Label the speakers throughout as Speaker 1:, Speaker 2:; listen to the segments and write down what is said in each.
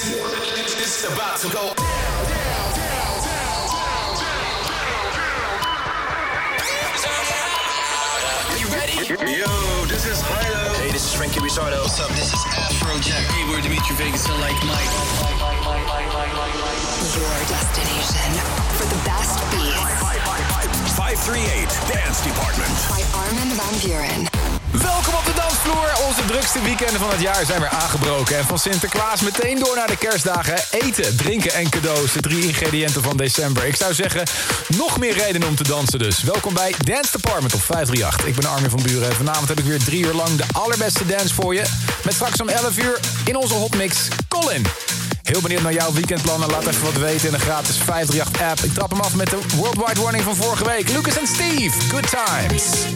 Speaker 1: It's about to go. You ready?
Speaker 2: Yo, this is Hilo.
Speaker 1: Hey, this is Frankie Rizardo.
Speaker 2: What's up? This is Afrojack.
Speaker 3: Hey, we're Dimitri Vegas and like Mike.
Speaker 4: Your destination for the best beats
Speaker 5: 538 Dance Department.
Speaker 4: by Armin van Buren.
Speaker 6: Welkom op de dansvloer. Onze drukste weekenden van het jaar zijn weer aangebroken. En van Sinterklaas meteen door naar de kerstdagen. Eten, drinken en cadeaus. De drie ingrediënten van december. Ik zou zeggen, nog meer redenen om te dansen dus. Welkom bij Dance Department op 538. Ik ben Armin van Buren. Vanavond heb ik weer drie uur lang de allerbeste dance voor je. Met straks om 11 uur in onze hotmix Colin. Heel benieuwd naar jouw weekendplannen. Laat even wat weten in de gratis 538-app. Ik trap hem af met de worldwide warning van vorige week. Lucas en Steve, good times.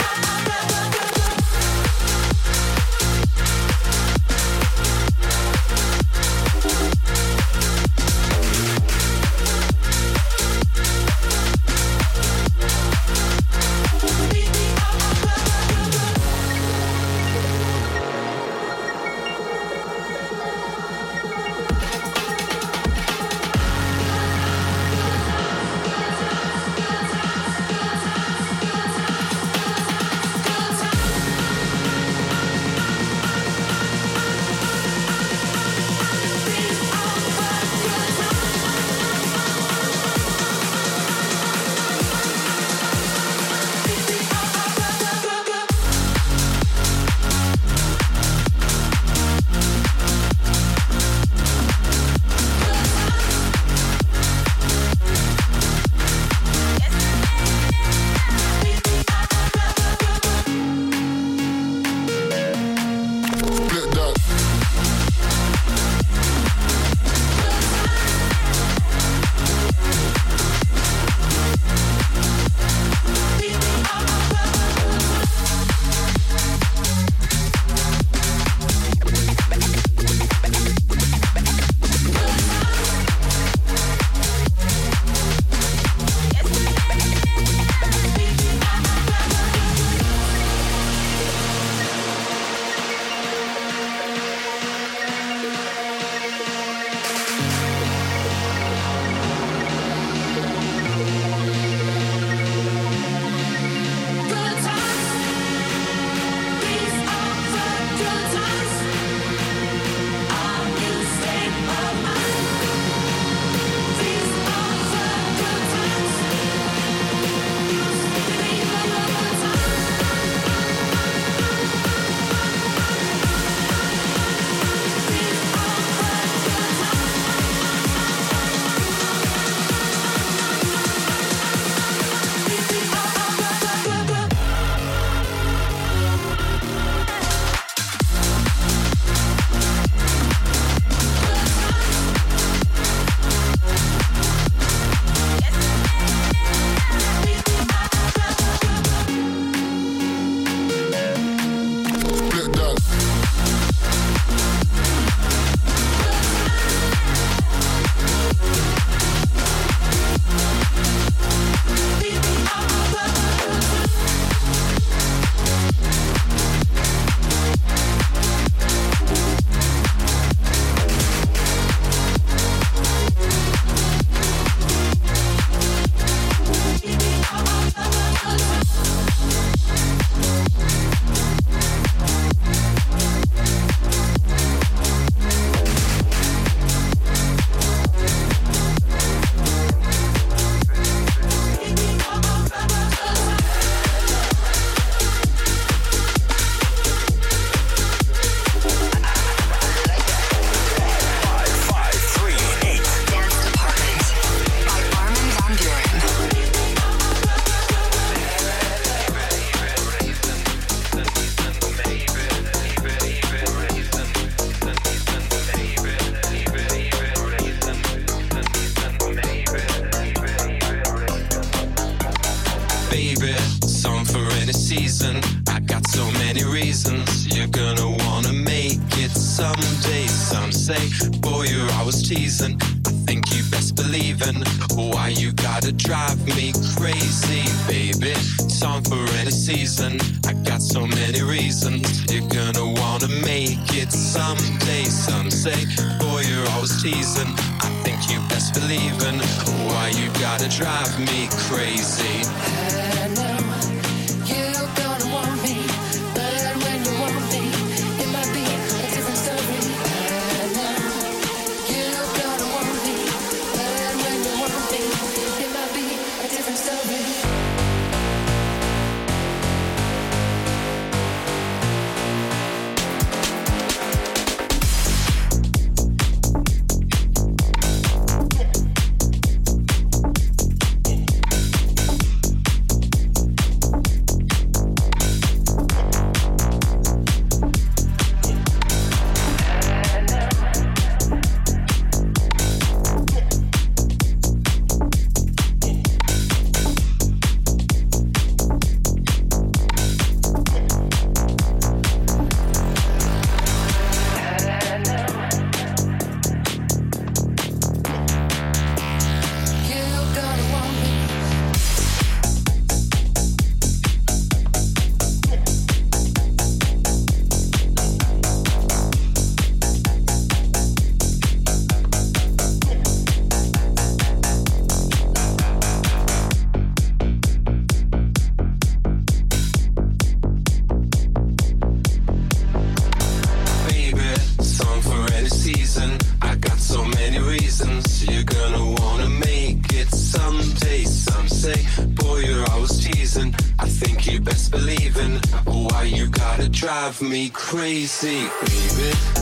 Speaker 7: Me crazy, baby.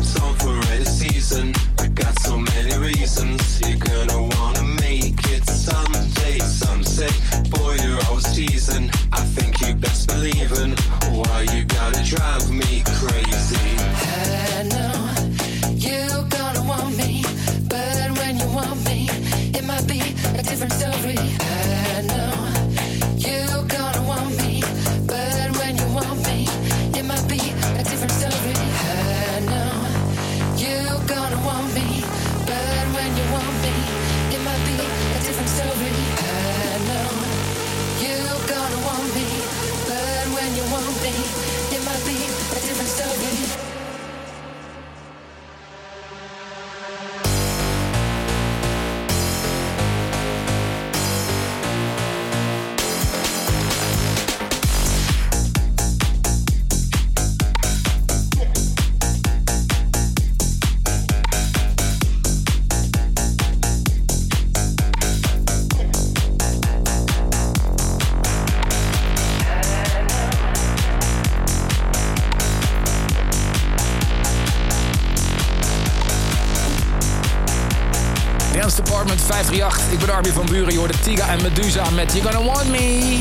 Speaker 6: Medusa met You Gonna Want Me.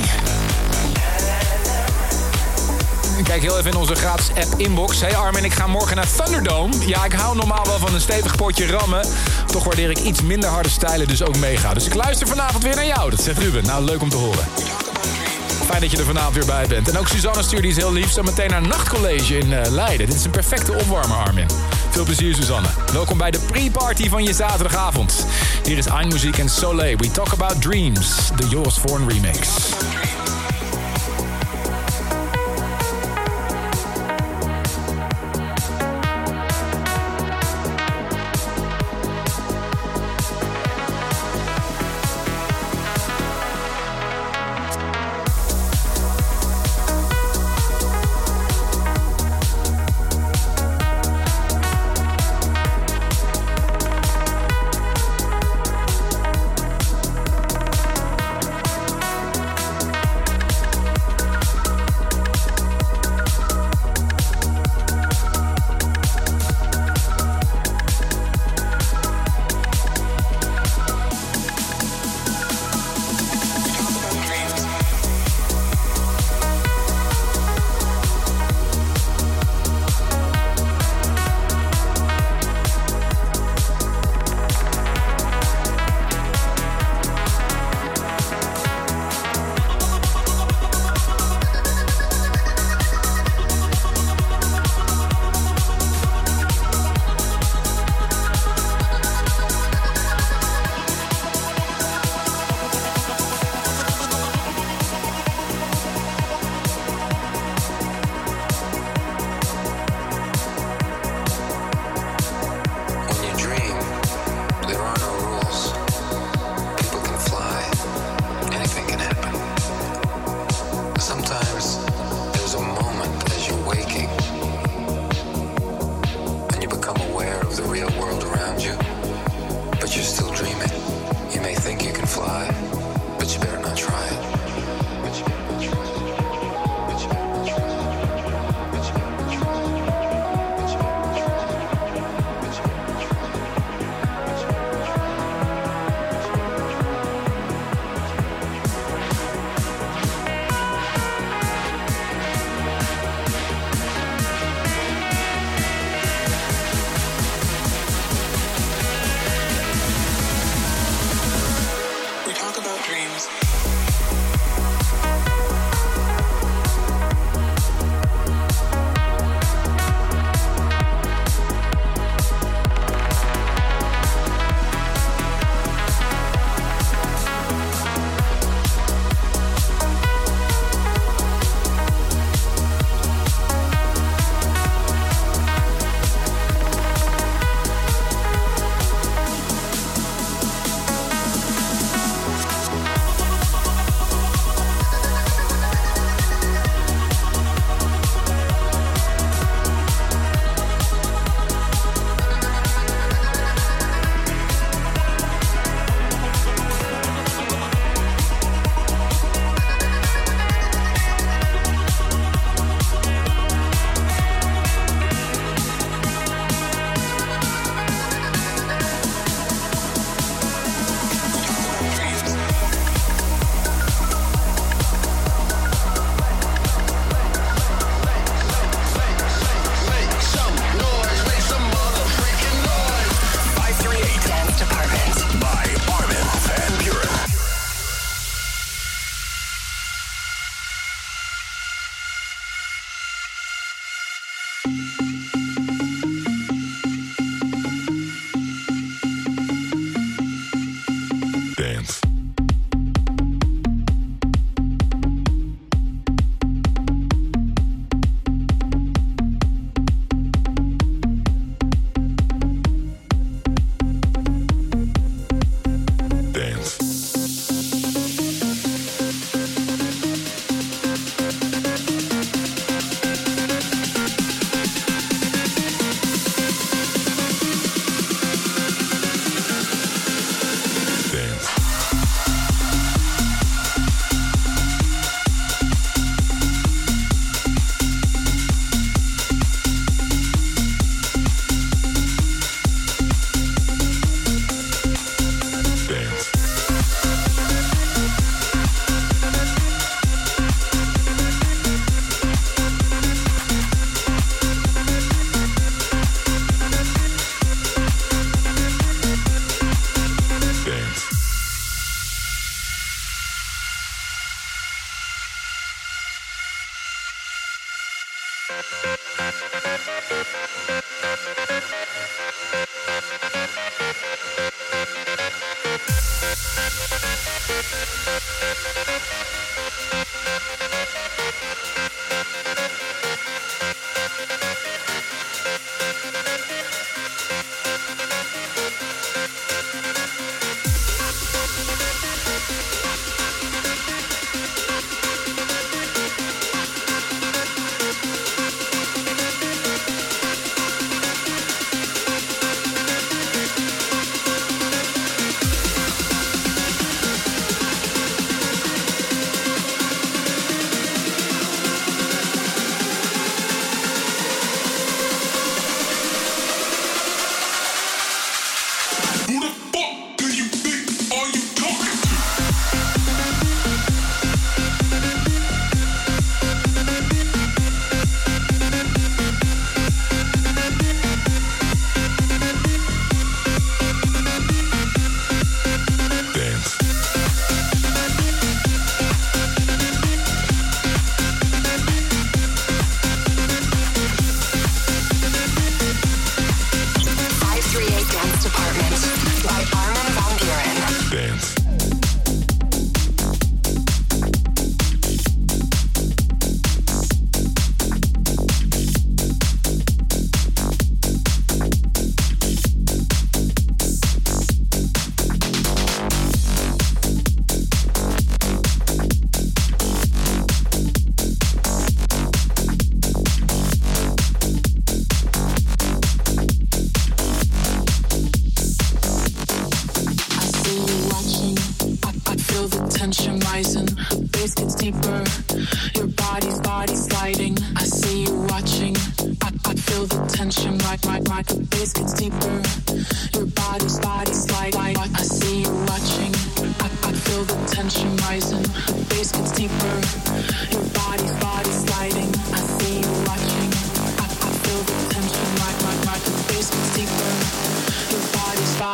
Speaker 6: Kijk heel even in onze gratis app inbox. Hey Armin, ik ga morgen naar Thunderdome. Ja, ik hou normaal wel van een stevig potje rammen. Toch waardeer ik iets minder harde stijlen, dus ook meega. Dus ik luister vanavond weer naar jou. Dat zegt Ruben. Nou, leuk om te horen. Fijn dat je er vanavond weer bij bent. En ook Suzanne stuurt iets heel lief. Zo meteen naar Nachtcollege in eh, Leiden. Dit is een perfecte opwarmer, Armin. Veel plezier, Suzanne. Welkom bij de pre-party van je zaterdagavond. Hier is Eindmuziek en Soleil. We talk about dreams. De Joris Voorn remix.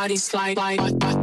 Speaker 8: body slide, slide.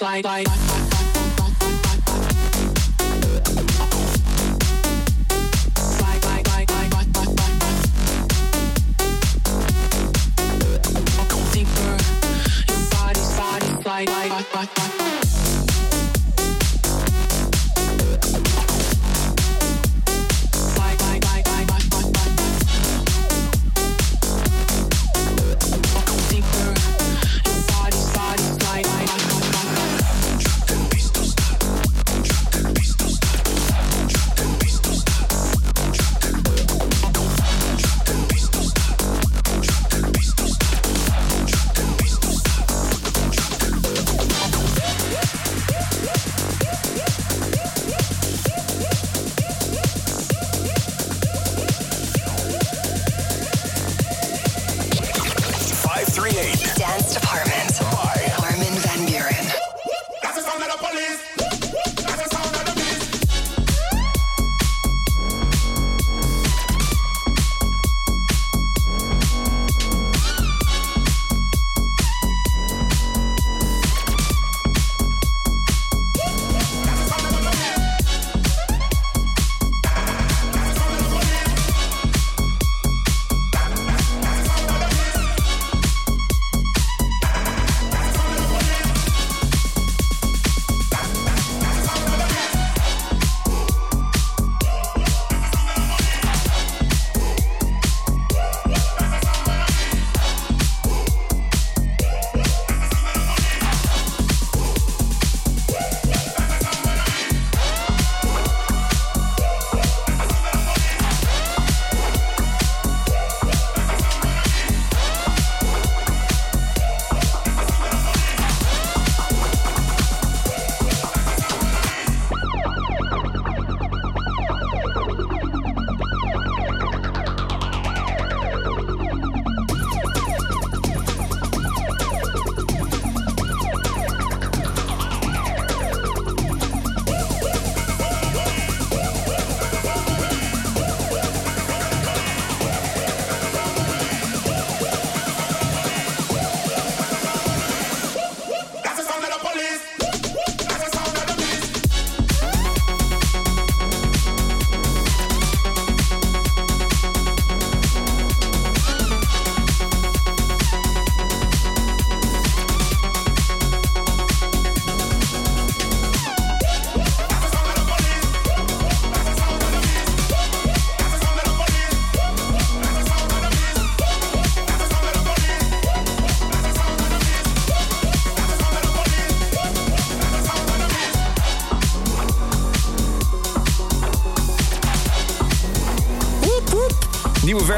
Speaker 8: slide, slide.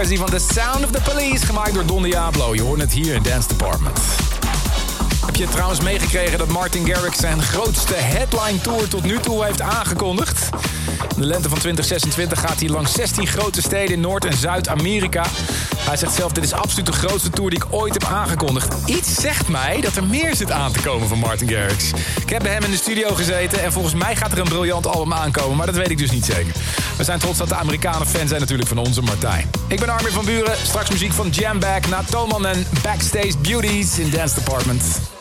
Speaker 6: Versie van The Sound of the Police, gemaakt door Don Diablo. Je hoort het hier in Dance Department. Heb je trouwens meegekregen dat Martin Garrix zijn grootste headline tour tot nu toe heeft aangekondigd? In de lente van 2026 gaat hij langs 16 grote steden in Noord- en Zuid-Amerika. Hij zegt zelf, dit is absoluut de grootste tour die ik ooit heb aangekondigd. Iets zegt mij dat er meer zit aan te komen van Martin Garrix. Ik heb bij hem in de studio gezeten en volgens mij gaat er een briljant album aankomen, maar dat weet ik dus niet zeker. We zijn trots dat de Amerikanen fan zijn natuurlijk van onze Martijn. Ik ben Armin van Buren, straks muziek van Jamback, na Toman en Backstage Beauties in Dance Department.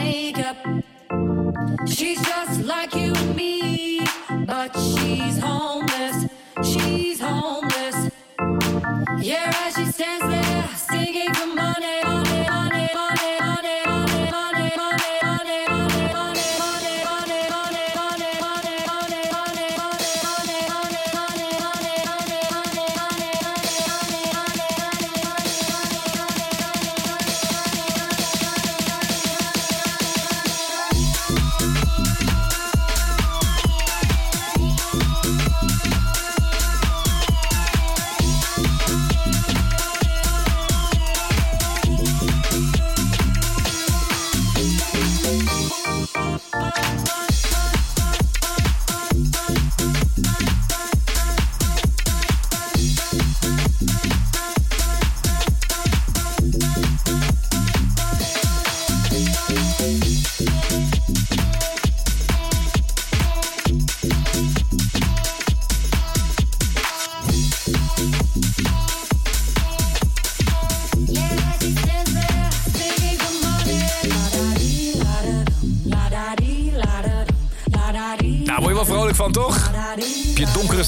Speaker 6: makeup. She's just like you and me, but she's.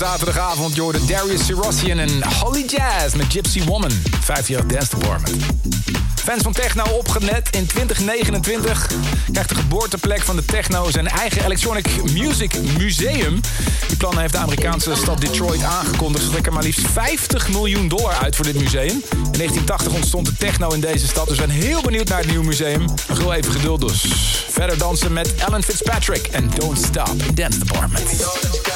Speaker 6: Zaterdagavond. Je hoorde Darius Syrossian en Holly Jazz met Gypsy Woman. 50 jaar Dance Department. Fans van techno opgenet in 2029 krijgt de geboorteplek van de techno zijn eigen Electronic Music Museum. Die plannen heeft de Amerikaanse stad Detroit aangekondigd. Ze trekken maar liefst 50 miljoen dollar uit voor dit museum. In 1980 ontstond de techno in deze stad. We zijn heel benieuwd naar het nieuwe museum. Nog heel even geduld dus. Verder dansen met Alan Fitzpatrick en Don't Stop in Dance Department.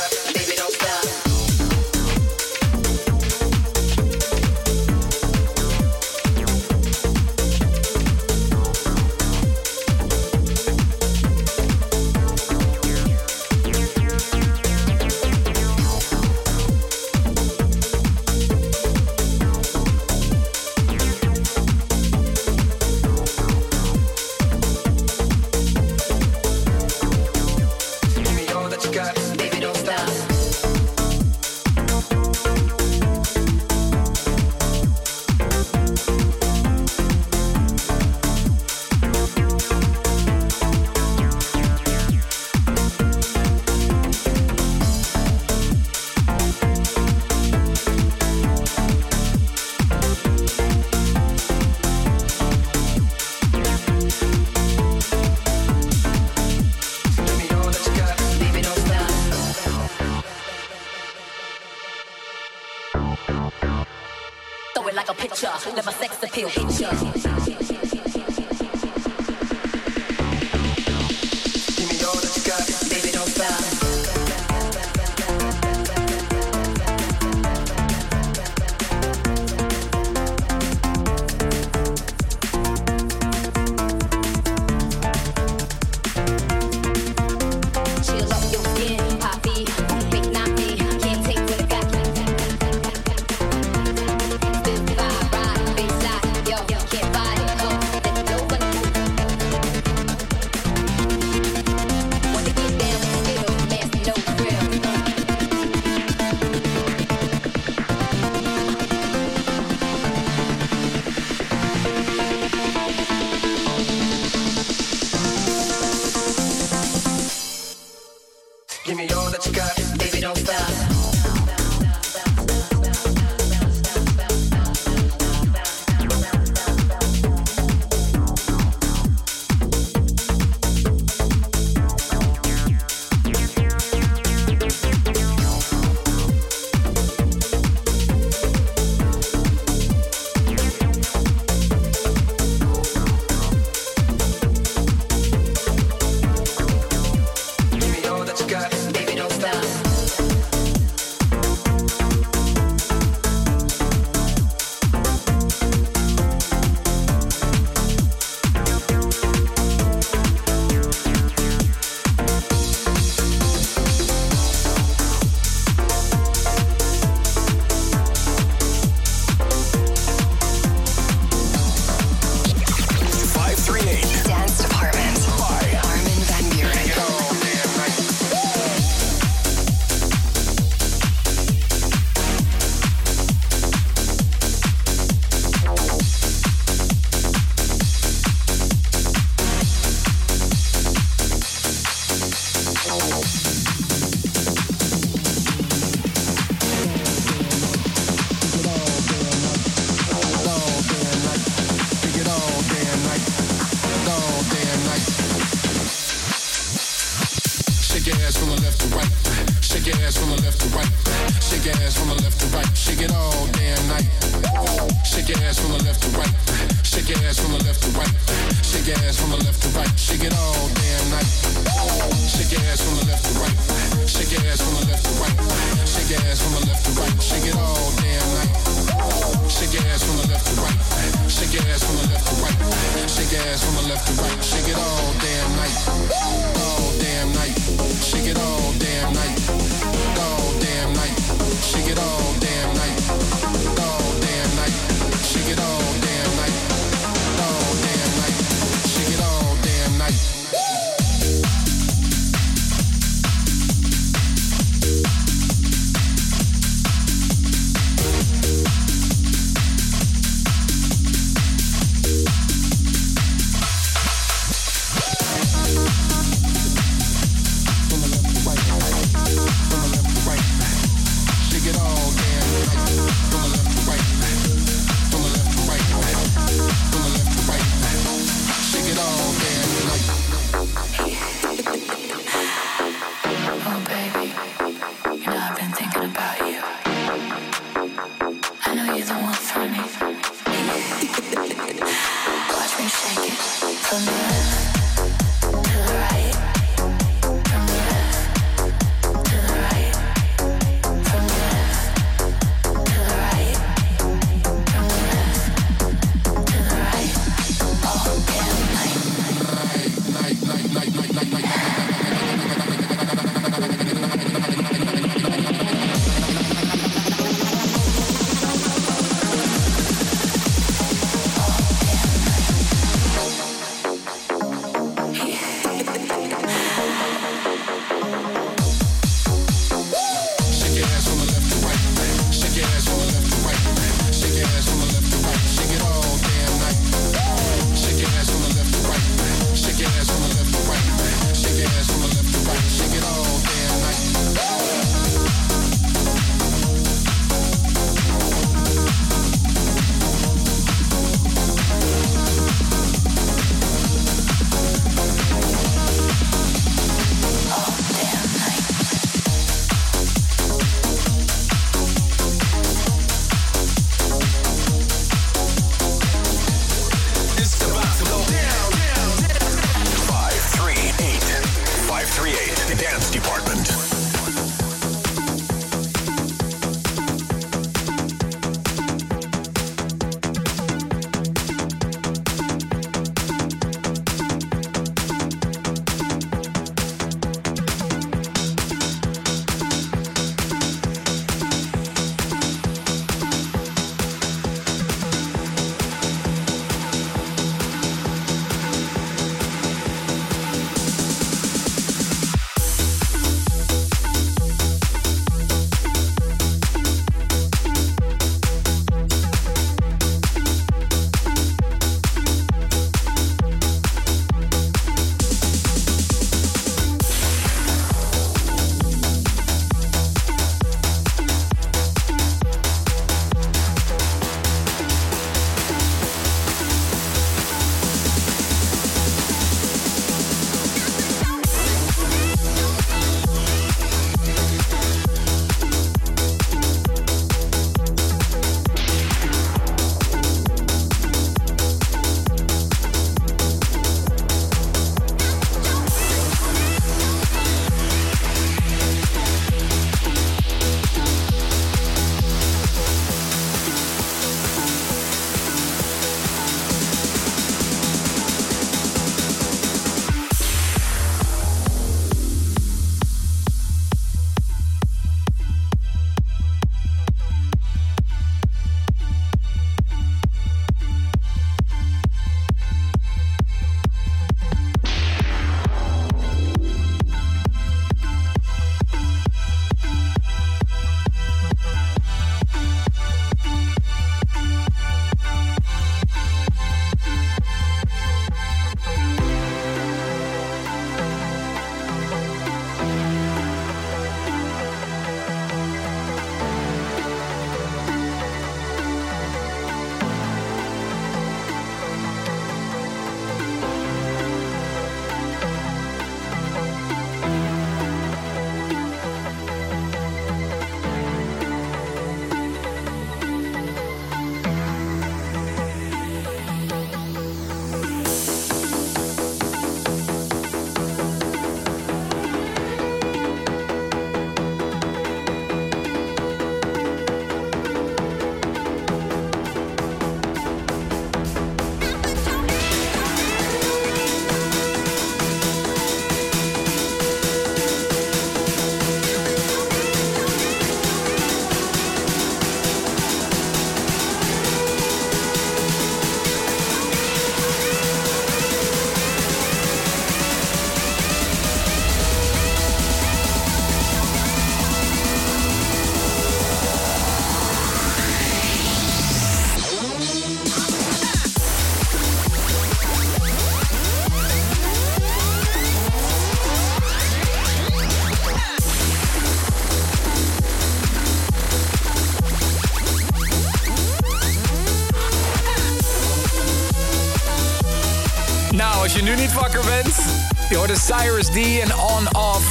Speaker 6: Cyrus D en On Off.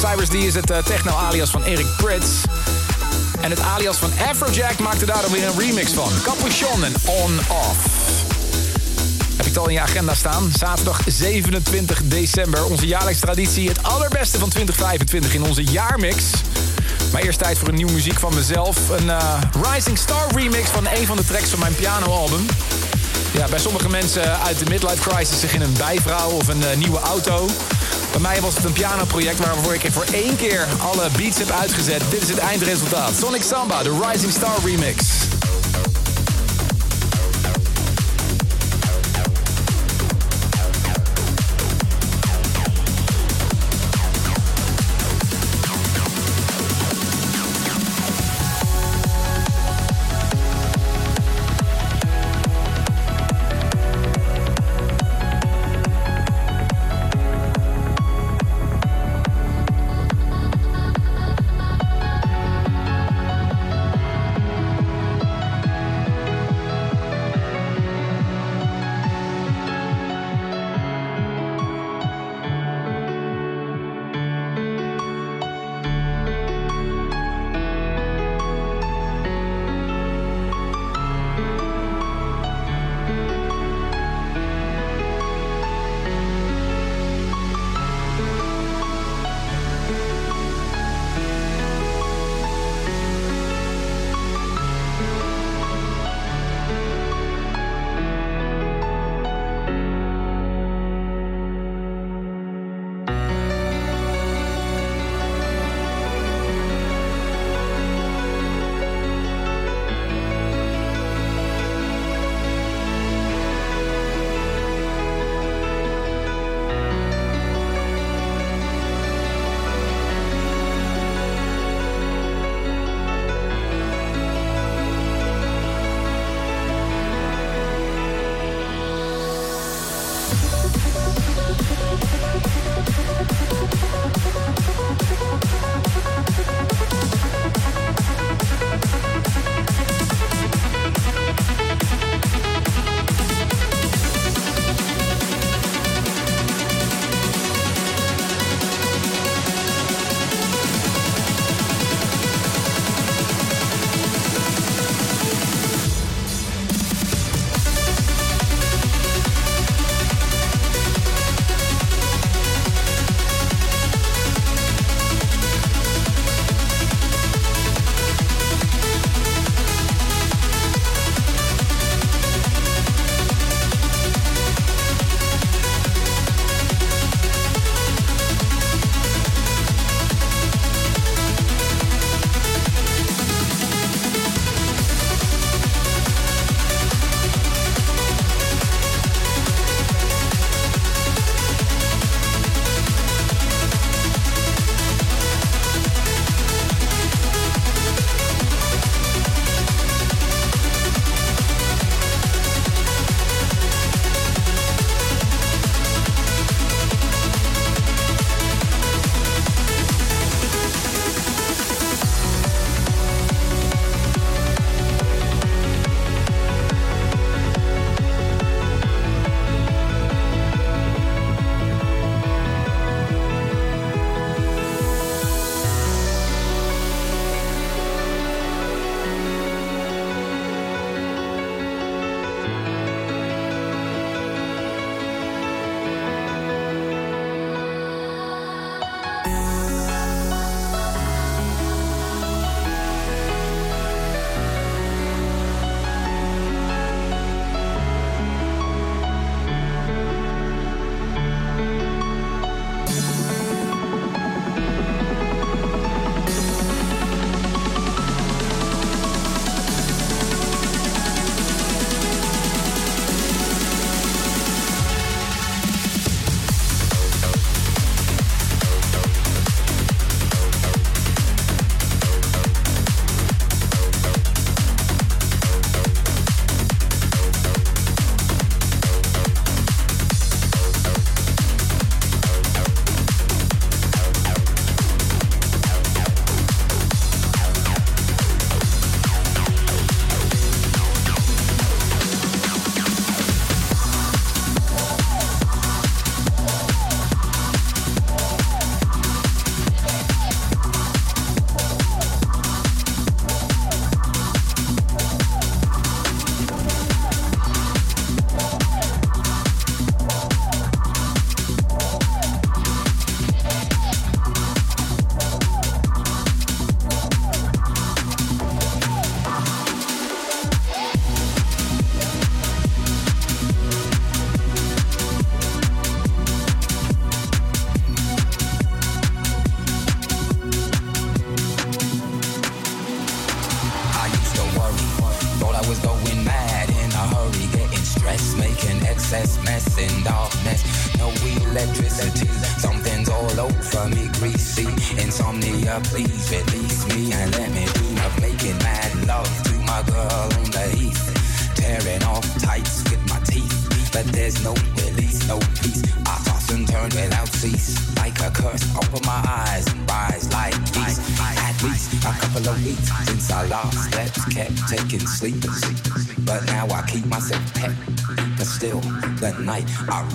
Speaker 6: Cyrus D is het eh, techno-alias van Eric Prits. En het alias van Afrojack maakte daar dan weer een remix van. Capuchon en On Off. Heb je het al in je agenda staan? Zaterdag 27 december. Onze jaarlijkse traditie. Het allerbeste van 2025 in onze jaarmix. Maar eerst tijd voor een nieuwe muziek van mezelf. Een eh, Rising Star remix van een van de tracks van mijn pianoalbum. Ja, bij sommige mensen uit de midlife crisis zich in een bijvrouw of een eh, nieuwe auto. Bij mij was het een pianoproject waarvoor ik voor één keer alle beats heb uitgezet. Dit is het eindresultaat. Sonic Samba, de Rising Star remix.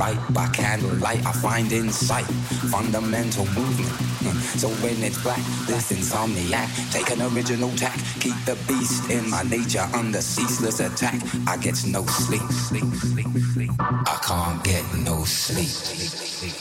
Speaker 9: Write by candlelight, I find insight, fundamental movement. Hmm. So when it's black, this insomniac, take an original tack, keep the beast in my nature under ceaseless attack. I get no sleep. I can't get no sleep.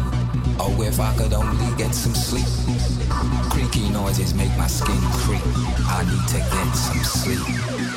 Speaker 9: Oh, if I could only get some sleep. Creaky noises make my skin creep. I need to get some sleep.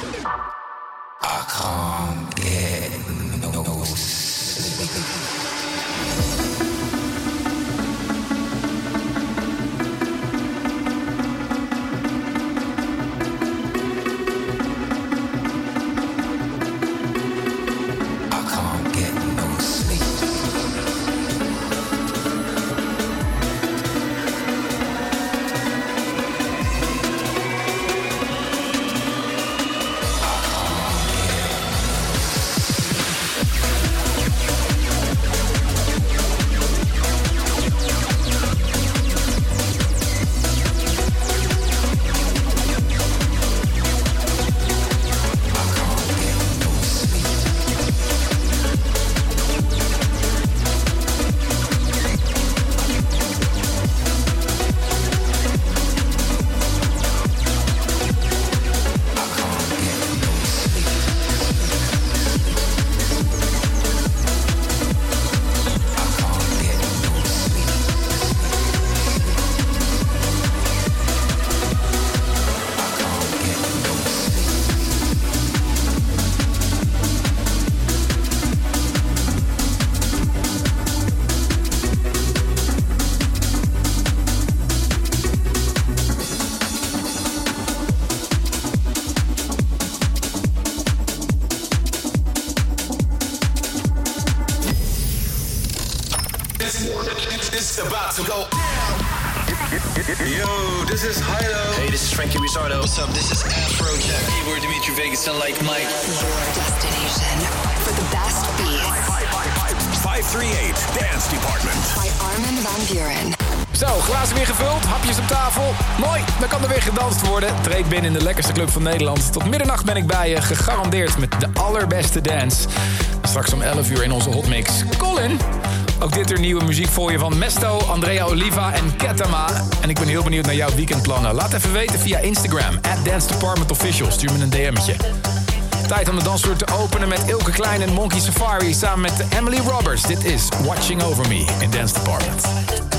Speaker 10: worden. Treed binnen in de lekkerste club van Nederland. Tot middernacht ben ik bij je, gegarandeerd met de allerbeste dance. Straks om 11 uur in onze hotmix. Colin! Ook dit er nieuwe muziek voor je van Mesto, Andrea Oliva en Ketama. En ik ben heel benieuwd naar jouw weekendplannen. Laat even weten via Instagram, at Dance Department Official. Stuur me een DM'tje. Tijd om de dansvloer te openen met Ilke Klein en Monkey Safari samen met Emily Roberts. Dit is Watching Over Me in Dance Department.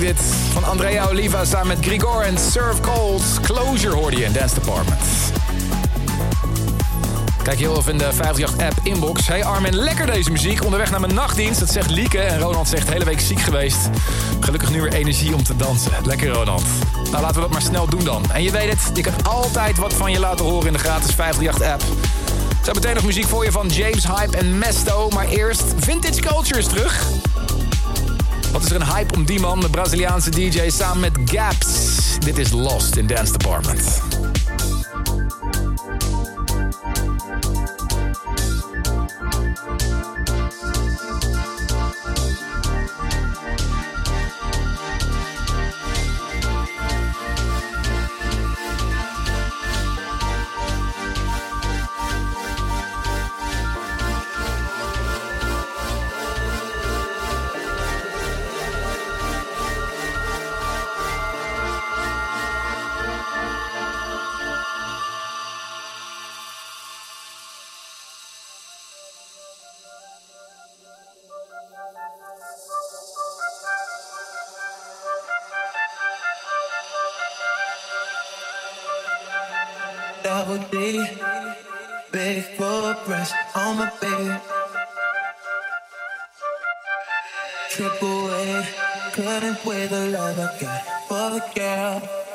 Speaker 6: Dit. Van Andrea Oliva samen met Grigor en Surf Cold. Closure hoorde je in Dance Department. Kijk heel even in de 538-app inbox. Hey Armin, lekker deze muziek. Onderweg naar mijn nachtdienst. Dat zegt Lieke. En Ronald zegt hele week ziek geweest. Gelukkig nu weer energie om te dansen. Lekker Ronald. Nou, laten we dat maar snel doen dan. En je weet het, je kan altijd wat van je laten horen in de gratis 538-app. Zo meteen nog muziek voor je van James Hype en Mesto. Maar eerst Vintage Culture is terug. Wat is er een hype om die man, de Braziliaanse DJ, samen met Gaps. Dit is Lost in Dance Department.
Speaker 11: for the girl.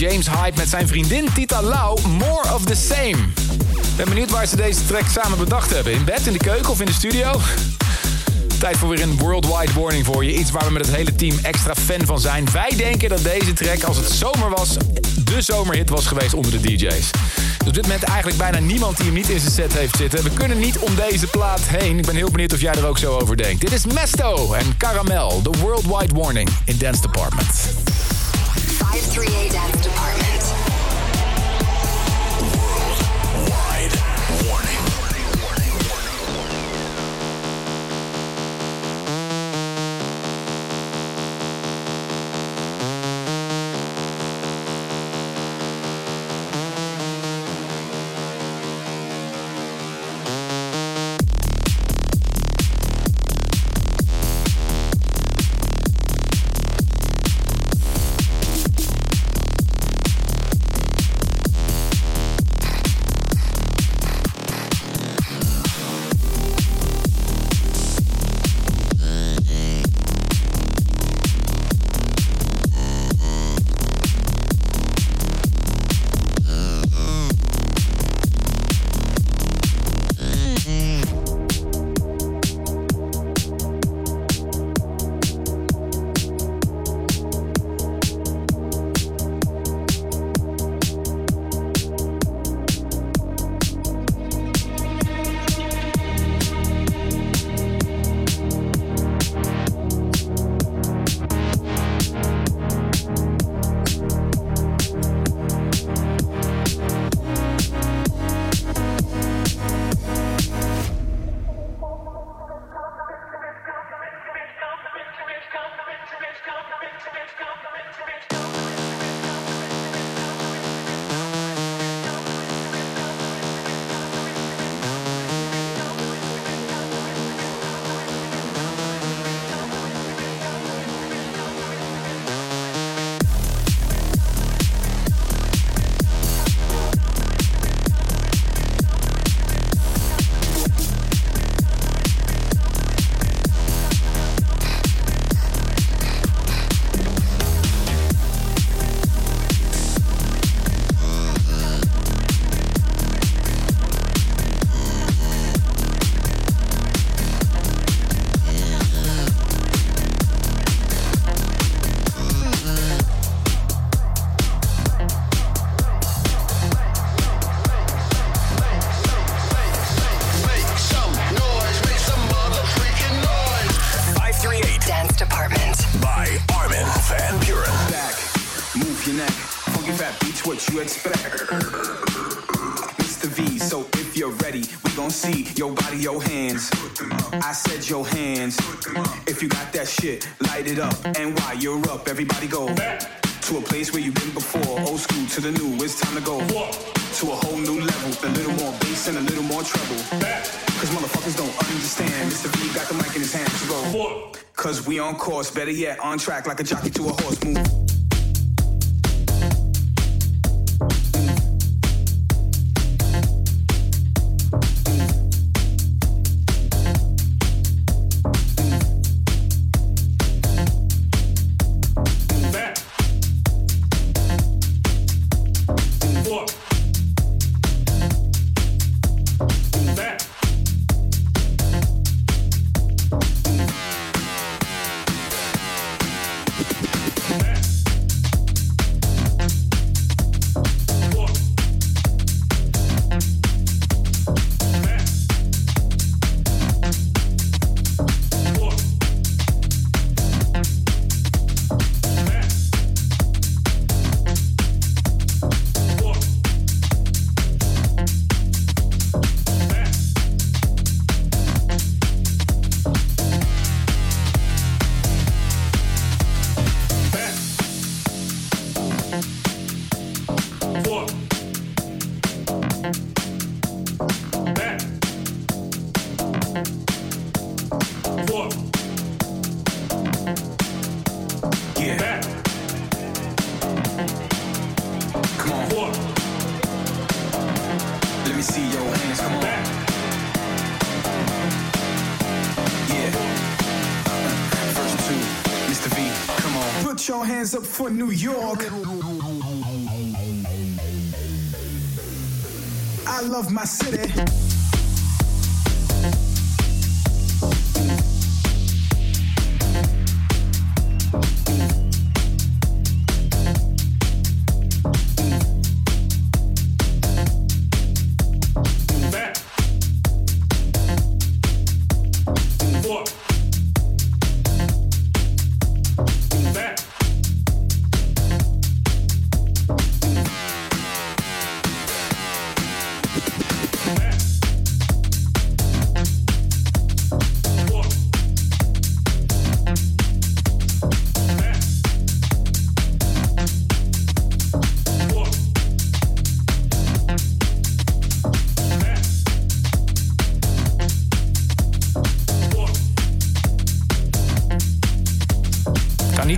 Speaker 6: James Hype met zijn vriendin Tita Lau. More of the same. Ben benieuwd waar ze deze track samen bedacht hebben. In bed, in de keuken of in de studio? Tijd voor weer een worldwide warning voor je. Iets waar we met het hele team extra fan van zijn. Wij denken dat deze track, als het zomer was, de zomerhit was geweest onder de DJ's. Dus op dit moment eigenlijk bijna niemand die hem niet in zijn set heeft zitten. We kunnen niet om deze plaat heen. Ik ben heel benieuwd of jij er ook zo over denkt. Dit is Mesto en Caramel, de worldwide warning in Dance Department.
Speaker 5: 538 Dance Department.
Speaker 11: Shit, light it up. And why you're up, everybody go to a place where you've been before. Old school to the new, it's time to go to a whole new level. A little more bass and a little more treble. Cause motherfuckers don't understand. Mr. V got the mic in his hand to go. Cause we on course, better yet, on track like a jockey to a horse. Move.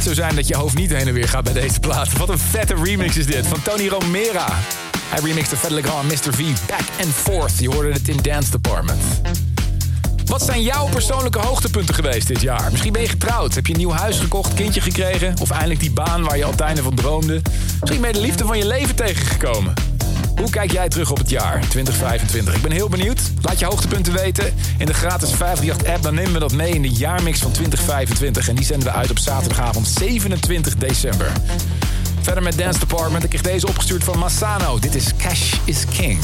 Speaker 6: Niet zo zijn dat je hoofd niet heen en weer gaat bij deze plaat. Wat een vette remix is dit van Tony Romera. Hij remixte Fedde Legrand Mr. V Back and Forth. Je hoorde het in Dance Department. Wat zijn jouw persoonlijke hoogtepunten geweest dit jaar? Misschien ben je getrouwd, heb je een nieuw huis gekocht, kindje gekregen... of eindelijk die baan waar je al tijden van droomde. Misschien ben je de liefde van je leven tegengekomen. Hoe kijk jij terug op het jaar 2025? Ik ben heel benieuwd. Laat je hoogtepunten weten in de gratis 538-app. Dan nemen we dat mee in de jaarmix van 2025. En die zenden we uit op zaterdagavond 27 december. Verder met Dance Department. Ik kreeg deze opgestuurd van Massano. Dit is Cash is King.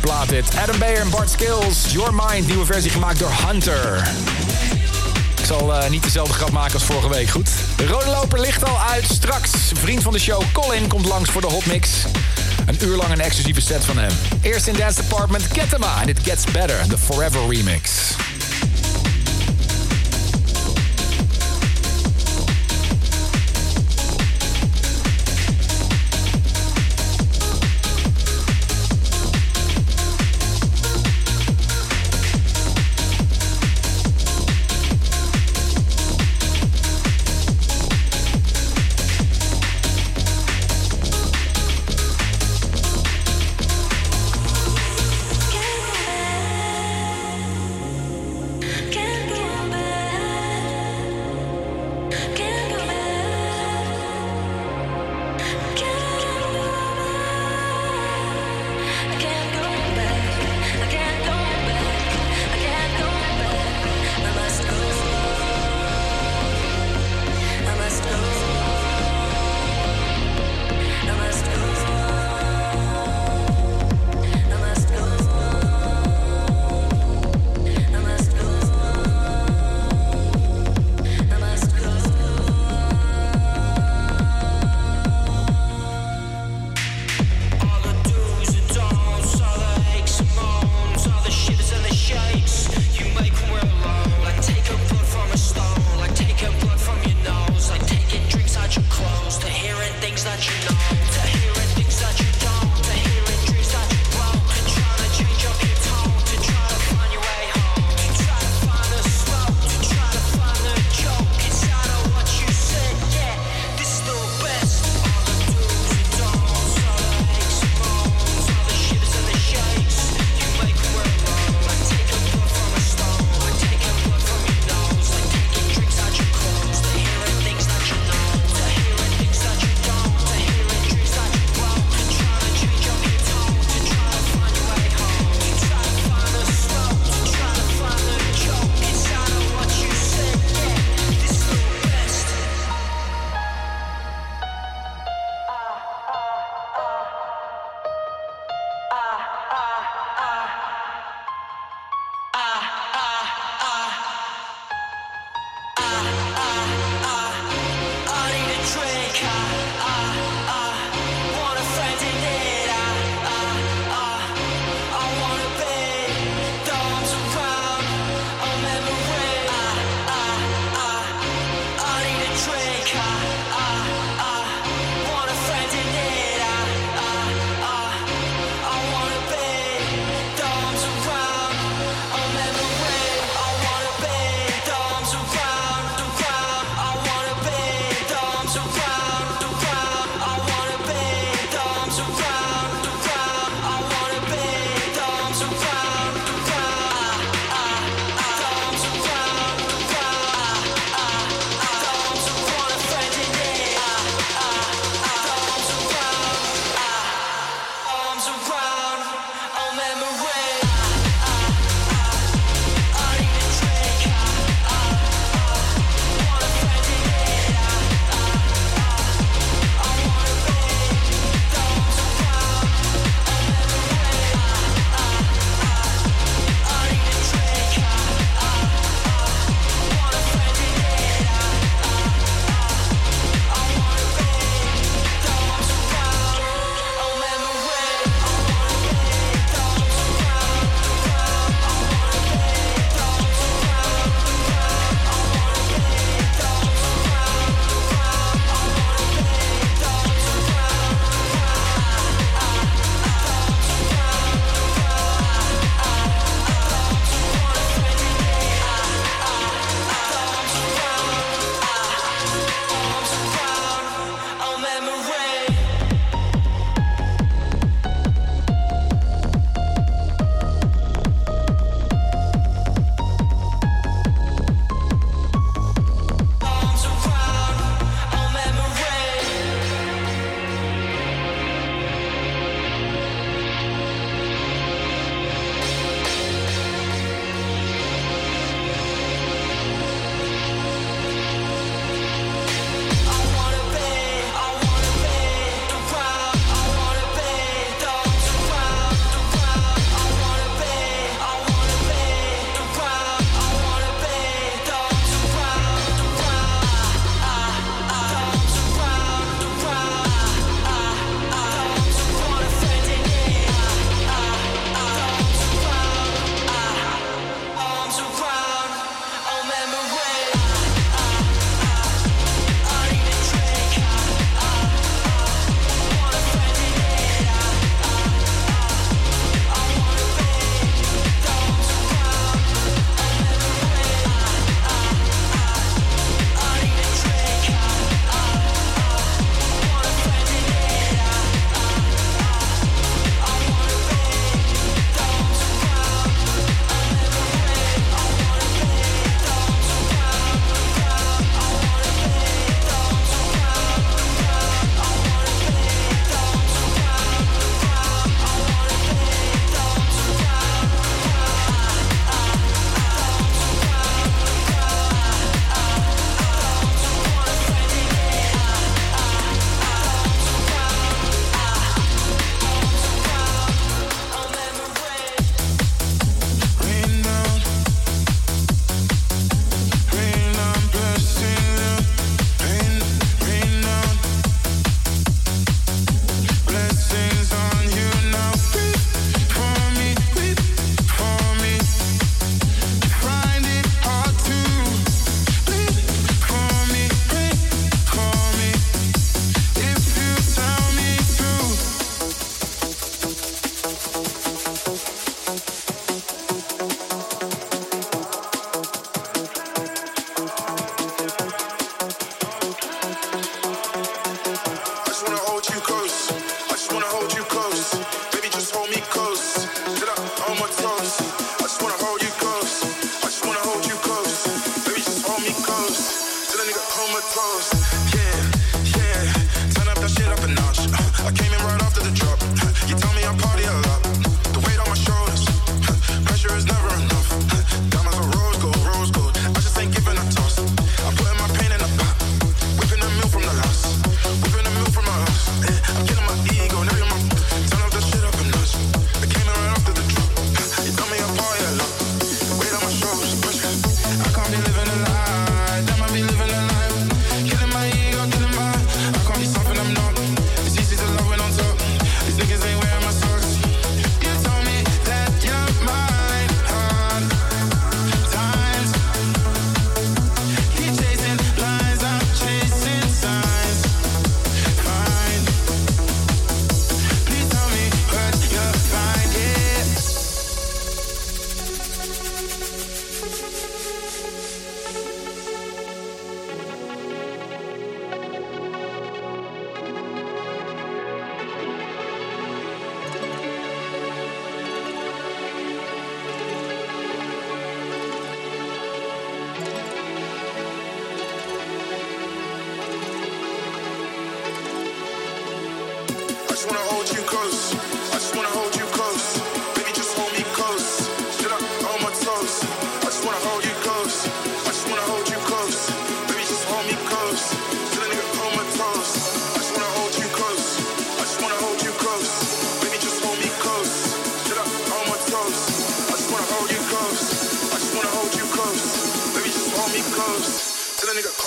Speaker 6: Plaat dit. Adam Beyer en Bart Skills, Your Mind, nieuwe versie gemaakt door Hunter. Ik zal eh, niet dezelfde grap maken als vorige week, goed? De rode loper ligt al uit. Straks, vriend van de show Colin komt langs voor de hotmix. Een uur lang een exclusieve set van hem. Eerst in Dance Department Ketema en It Gets Better, de Forever remix.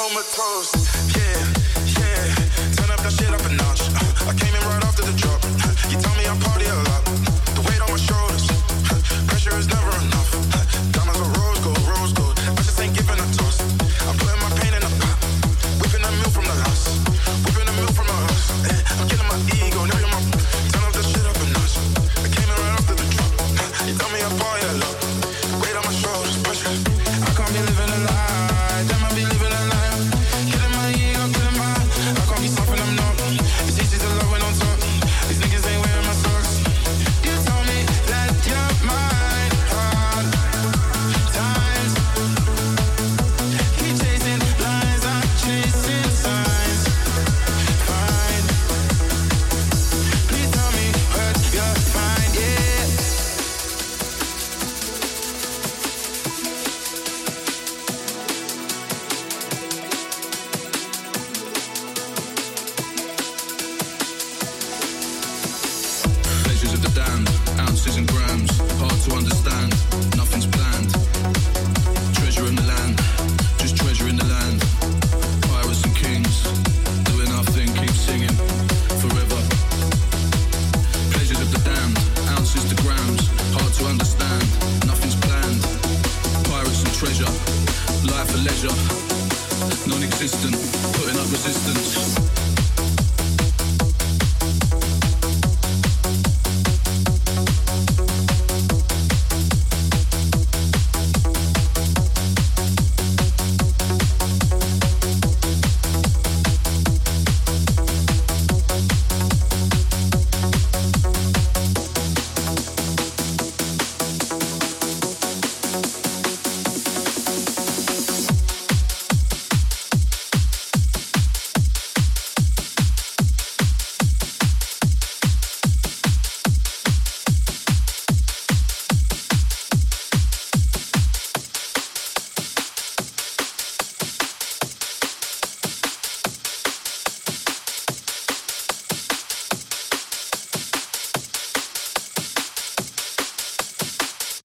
Speaker 12: Comatose.